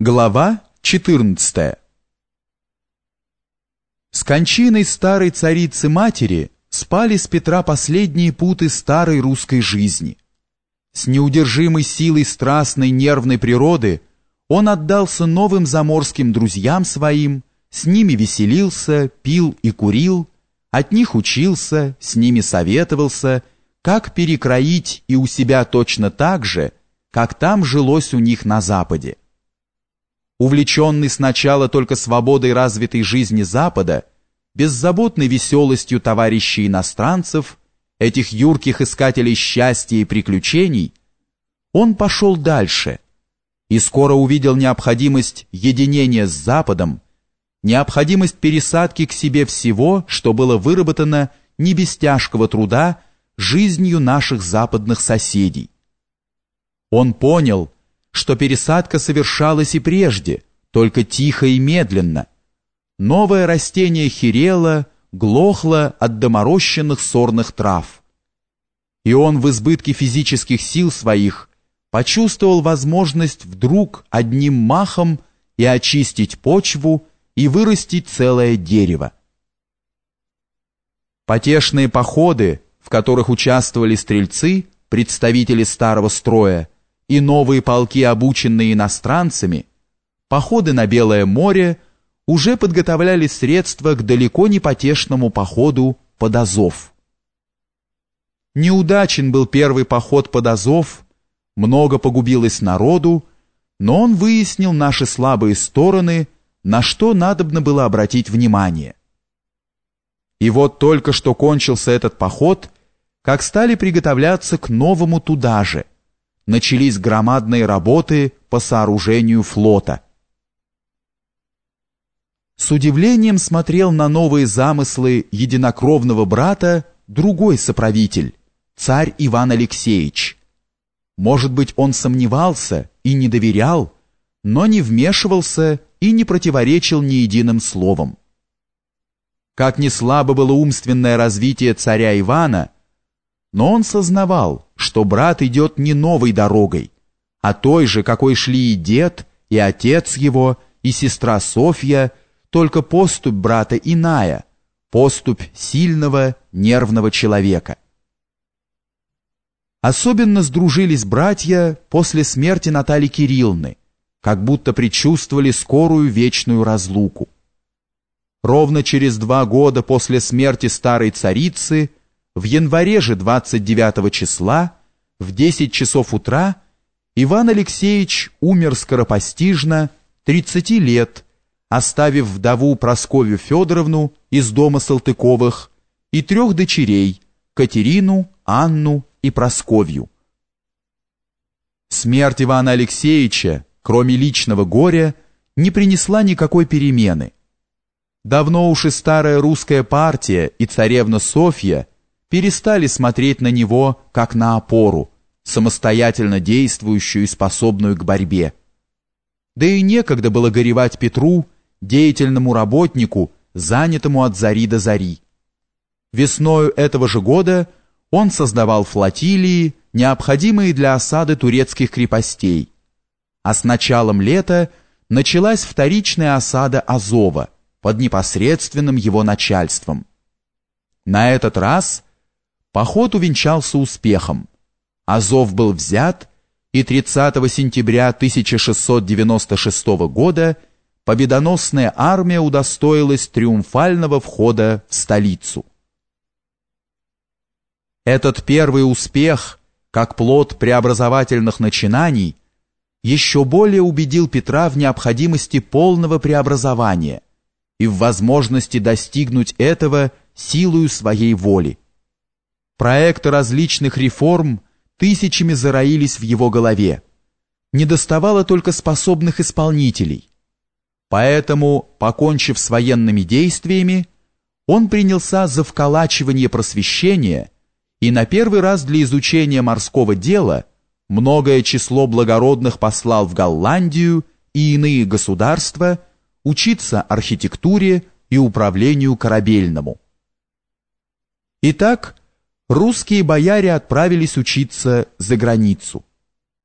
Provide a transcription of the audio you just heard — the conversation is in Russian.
Глава 14 С кончиной старой царицы-матери спали с Петра последние путы старой русской жизни. С неудержимой силой страстной нервной природы он отдался новым заморским друзьям своим, с ними веселился, пил и курил, от них учился, с ними советовался, как перекроить и у себя точно так же, как там жилось у них на Западе. Увлеченный сначала только свободой развитой жизни Запада, беззаботной веселостью товарищей иностранцев, этих юрких искателей счастья и приключений, он пошел дальше и скоро увидел необходимость единения с Западом, необходимость пересадки к себе всего, что было выработано не без тяжкого труда жизнью наших западных соседей. Он понял, что пересадка совершалась и прежде, только тихо и медленно. Новое растение херело, глохло от доморощенных сорных трав. И он в избытке физических сил своих почувствовал возможность вдруг одним махом и очистить почву, и вырастить целое дерево. Потешные походы, в которых участвовали стрельцы, представители старого строя, и новые полки, обученные иностранцами, походы на Белое море уже подготовляли средства к далеко не потешному походу под Азов. Неудачен был первый поход под Азов, много погубилось народу, но он выяснил наши слабые стороны, на что надобно было обратить внимание. И вот только что кончился этот поход, как стали приготовляться к новому туда же – начались громадные работы по сооружению флота. С удивлением смотрел на новые замыслы единокровного брата другой соправитель, царь Иван Алексеевич. Может быть, он сомневался и не доверял, но не вмешивался и не противоречил ни единым словом. Как ни слабо было умственное развитие царя Ивана, но он сознавал, что брат идет не новой дорогой, а той же, какой шли и дед, и отец его, и сестра Софья, только поступь брата иная, поступь сильного, нервного человека. Особенно сдружились братья после смерти Натальи Кирилловны, как будто предчувствовали скорую вечную разлуку. Ровно через два года после смерти старой царицы в январе же 29 числа в 10 часов утра Иван Алексеевич умер скоропостижно, 30 лет, оставив вдову Просковью Федоровну из дома Салтыковых и трех дочерей Катерину, Анну и Просковью. Смерть Ивана Алексеевича, кроме личного горя, не принесла никакой перемены. Давно уж и старая русская партия и царевна Софья перестали смотреть на него как на опору, самостоятельно действующую и способную к борьбе. Да и некогда было горевать Петру, деятельному работнику, занятому от зари до зари. Весною этого же года он создавал флотилии, необходимые для осады турецких крепостей, а с началом лета началась вторичная осада Азова под непосредственным его начальством. На этот раз – Поход увенчался успехом. Азов был взят, и 30 сентября 1696 года победоносная армия удостоилась триумфального входа в столицу. Этот первый успех, как плод преобразовательных начинаний, еще более убедил Петра в необходимости полного преобразования и в возможности достигнуть этого силою своей воли. Проекты различных реформ тысячами зароились в его голове. Не доставало только способных исполнителей. Поэтому, покончив с военными действиями, он принялся за вколачивание просвещения и на первый раз для изучения морского дела многое число благородных послал в Голландию и иные государства учиться архитектуре и управлению корабельному. Итак, русские бояре отправились учиться за границу.